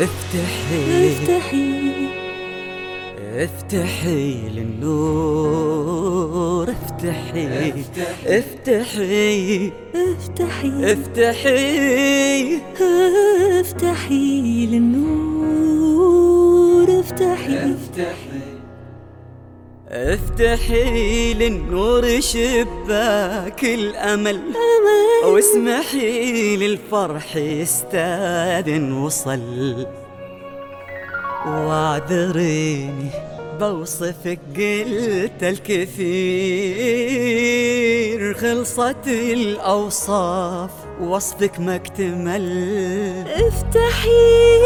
افتحي. افتحي. افتحي للنور. افتحي. افتحي. افتحي. افتحي. افتحي. للنور. افتحي. افتحي. للنور شباك الأمل أمل واسمحي للفرح يستاذن وصل. واعذريني بوصفك قلت الكثير خلصت الأوصاف وصفك ما اكتمل. افتحي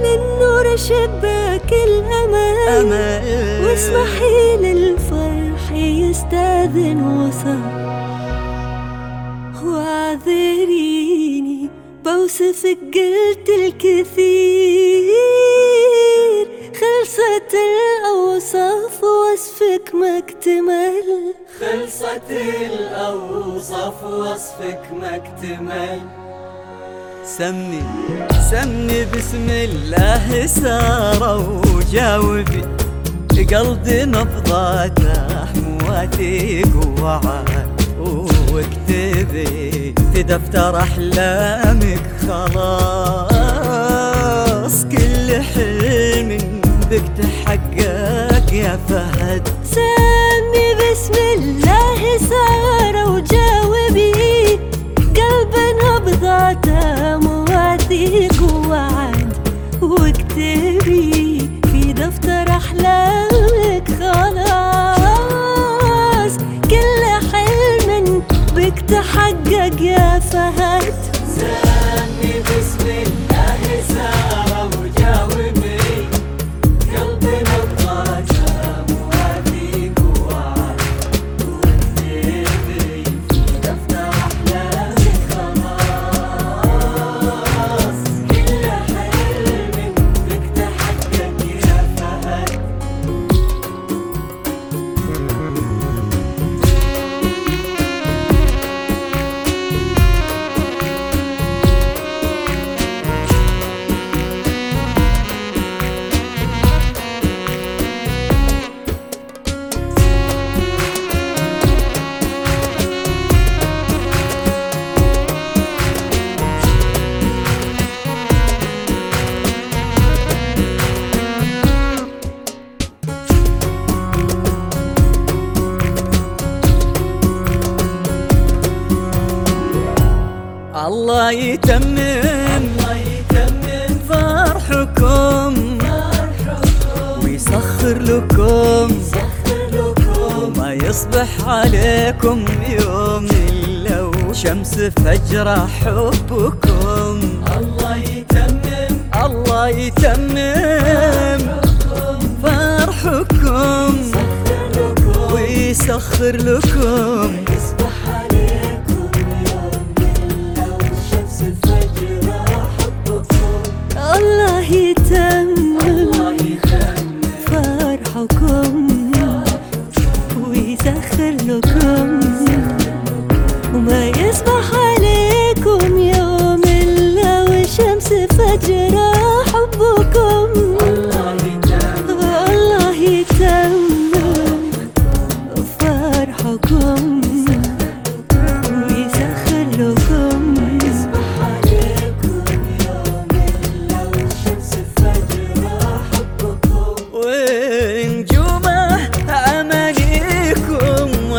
للنور شباك الأمل أمل. واسمحي يستاذن وصل واعذريني بوصفك قلت الكثير. خلصت الأوصاف وصفك ما اكتمل. خلصت الأوصاف وصفك ما اكتمل. سمي سمي بسم الله سارة وجاوبي. قلبي نبضاته حمواتي وعاد واكتبي في دفتر أحلامك خلاص كل حلم بك تحقق يا فهد. سمي بسم الله سارة وجاوبي. قلب نبضاته مواثيق ووعد واكتبي تحقق يا فهد. الله يتمم فرحكم ويسخر لكم وما يصبح عليكم يوم إلا وشمس فجر حبكم. الله يتمم الله يتمم فرحكم ويسخر لكم. فرحكم ويسخر وما يصبح عليكم يوم إلا والشمس فجر حبكم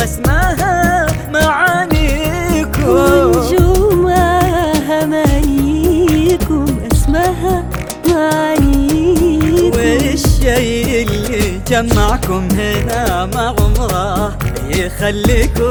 واسمها معانيكم. ونجومها أمانيكم اسمها معانيكم. والشيء اللي جمعكم هنا مع عمره يخليكم